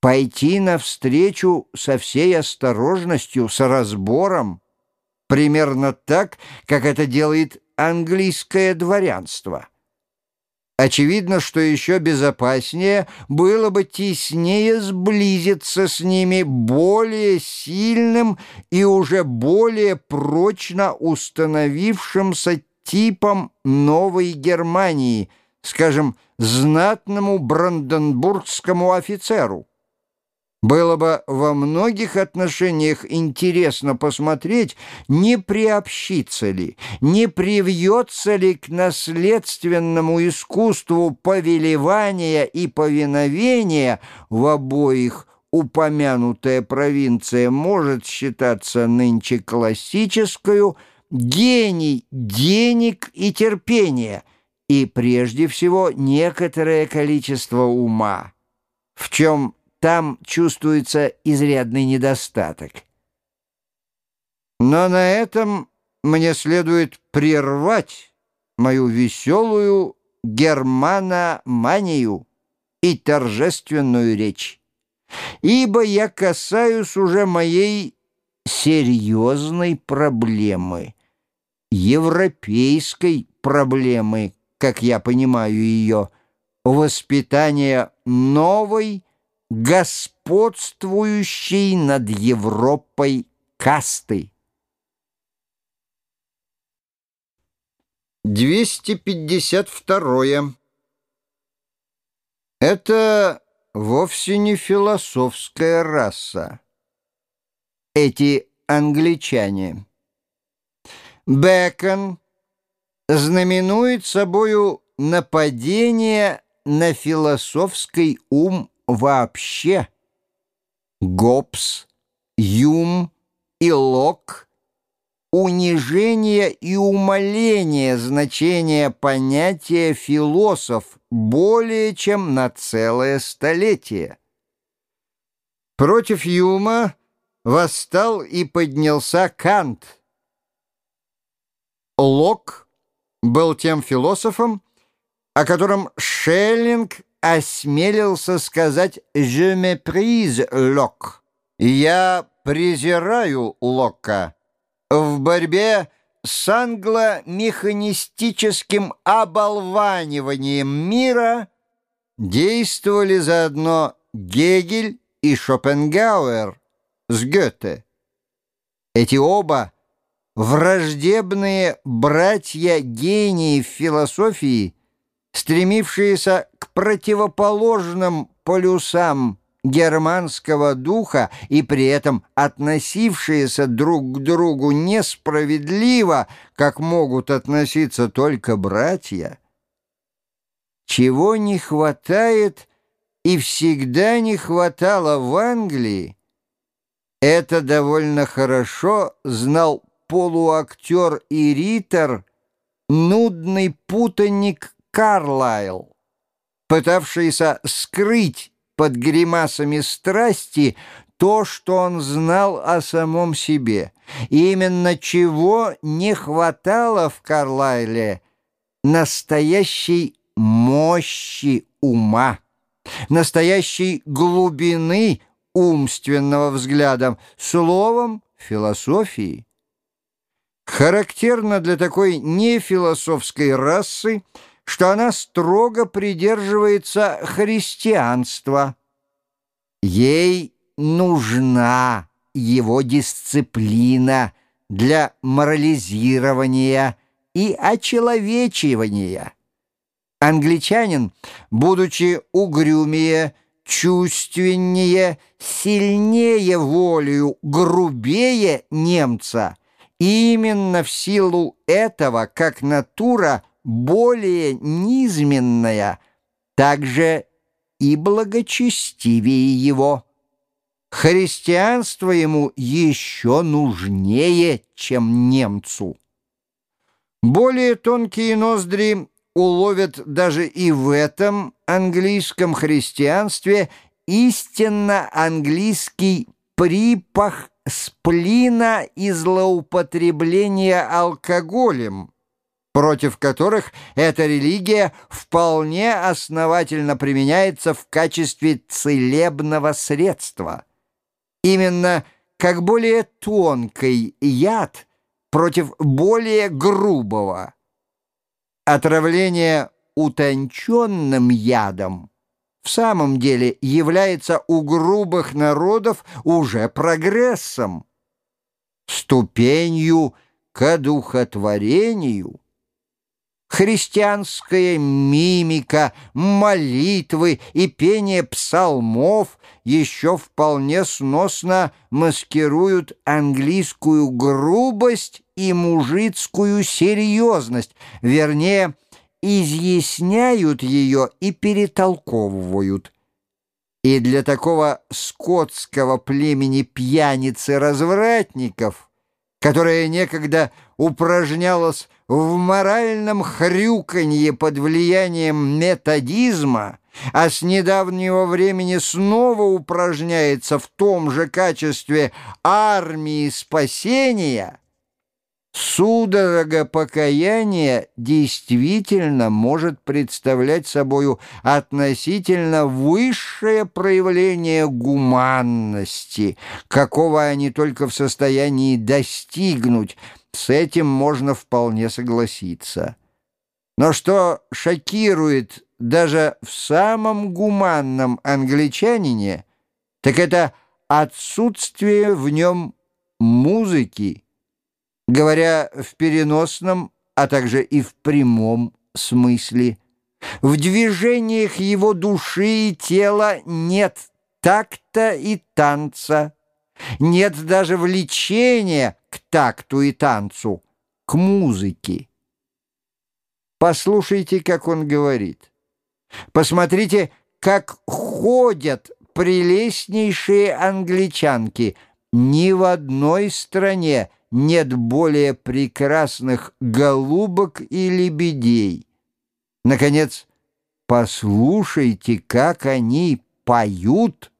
пойти навстречу со всей осторожностью, с разбором, примерно так, как это делает английское дворянство. Очевидно, что еще безопаснее было бы теснее сблизиться с ними более сильным и уже более прочно установившимся типом Новой Германии, скажем, знатному бранденбургскому офицеру. Было бы во многих отношениях интересно посмотреть, не приобщится ли, не привьется ли к наследственному искусству повелевания и повиновения в обоих упомянутая провинция может считаться нынче классическую, гений денег и терпения и, прежде всего, некоторое количество ума, в чем там чувствуется изрядный недостаток. Но на этом мне следует прервать мою веселую германоманию и торжественную речь, ибо я касаюсь уже моей серьезной проблемы, европейской проблемы, как я понимаю ее, воспитания новой господствующей над Европой касты. 252. Это вовсе не философская раса. Эти англичане. Бекон знаменует собою нападение на философский ум вообще. Гоббс, Юм и Лок — унижение и умаление значения понятия «философ» более чем на целое столетие. Против Юма восстал и поднялся Кант. Лок был тем философом, о котором Шеллинг осмелился сказать «Je méprise Лок». «Я презираю Лока» в борьбе с англо-механистическим оболваниванием мира действовали заодно Гегель и Шопенгауэр с Гёте. Эти оба враждебные братья гении философии стремившиеся к противоположным полюсам германского духа и при этом относившиеся друг к другу несправедливо, как могут относиться только братья. Чего не хватает и всегда не хватало в Англии, это довольно хорошо знал полуактер и ритор, нудный путанник Карлайл, пытавшийся скрыть под гримасами страсти то, что он знал о самом себе. И именно чего не хватало в Карлайле — настоящей мощи ума, настоящей глубины умственного взгляда, словом, философии. Характерно для такой нефилософской расы — что она строго придерживается христианства. Ей нужна его дисциплина для морализирования и очеловечивания. Англичанин, будучи угрюмее, чувственнее, сильнее волею, грубее немца, именно в силу этого, как натура – более низменная, также и благочестивее его. Христианство ему еще нужнее, чем немцу. Более тонкие ноздри уловят даже и в этом английском христианстве истинно английский припах сплина и злоупотребления алкоголем, против которых эта религия вполне основательно применяется в качестве целебного средства. Именно как более тонкий яд против более грубого. Отравление утонченным ядом в самом деле является у грубых народов уже прогрессом, ступенью к одухотворению. Христианская мимика, молитвы и пение псалмов еще вполне сносно маскируют английскую грубость и мужицкую серьезность, вернее, изъясняют ее и перетолковывают. И для такого скотского племени пьяниц-развратников, которое некогда упражнялось в моральном хрюканье под влиянием методизма, а с недавнего времени снова упражняется в том же качестве армии спасения — Судорога покаяния действительно может представлять собою относительно высшее проявление гуманности, какого они только в состоянии достигнуть. С этим можно вполне согласиться. Но что шокирует даже в самом гуманном англичанине, так это отсутствие в нем музыки, говоря в переносном, а также и в прямом смысле. В движениях его души и тела нет такта и танца, нет даже влечения к такту и танцу, к музыке. Послушайте, как он говорит. Посмотрите, как ходят прелестнейшие англичанки. Ни в одной стране нет более прекрасных голубок и лебедей. Наконец, послушайте, как они поют.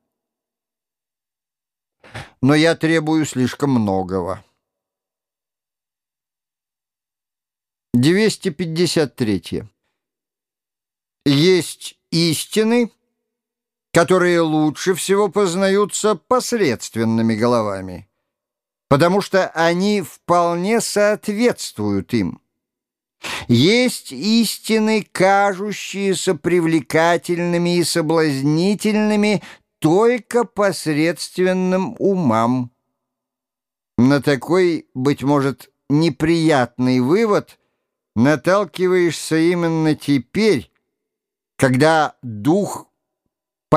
Но я требую слишком многого. 253. Есть истины, которые лучше всего познаются посредственными головами потому что они вполне соответствуют им. Есть истины, кажущиеся привлекательными и соблазнительными только посредственным умам. На такой, быть может, неприятный вывод наталкиваешься именно теперь, когда дух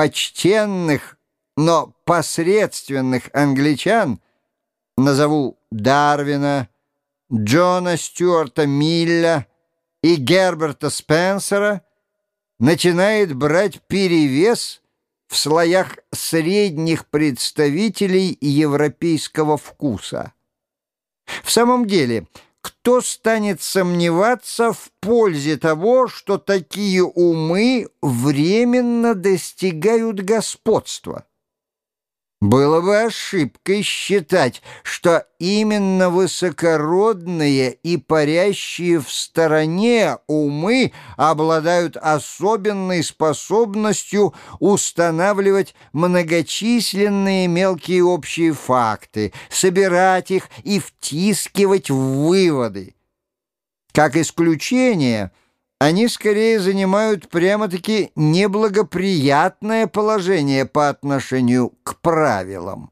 почтенных, но посредственных англичан – назову Дарвина, Джона Стюарта Милля и Герберта Спенсера, начинает брать перевес в слоях средних представителей европейского вкуса. В самом деле, кто станет сомневаться в пользе того, что такие умы временно достигают господства? Было бы ошибкой считать, что именно высокородные и парящие в стороне умы обладают особенной способностью устанавливать многочисленные мелкие общие факты, собирать их и втискивать в выводы. Как исключение – они скорее занимают прямо-таки неблагоприятное положение по отношению к правилам.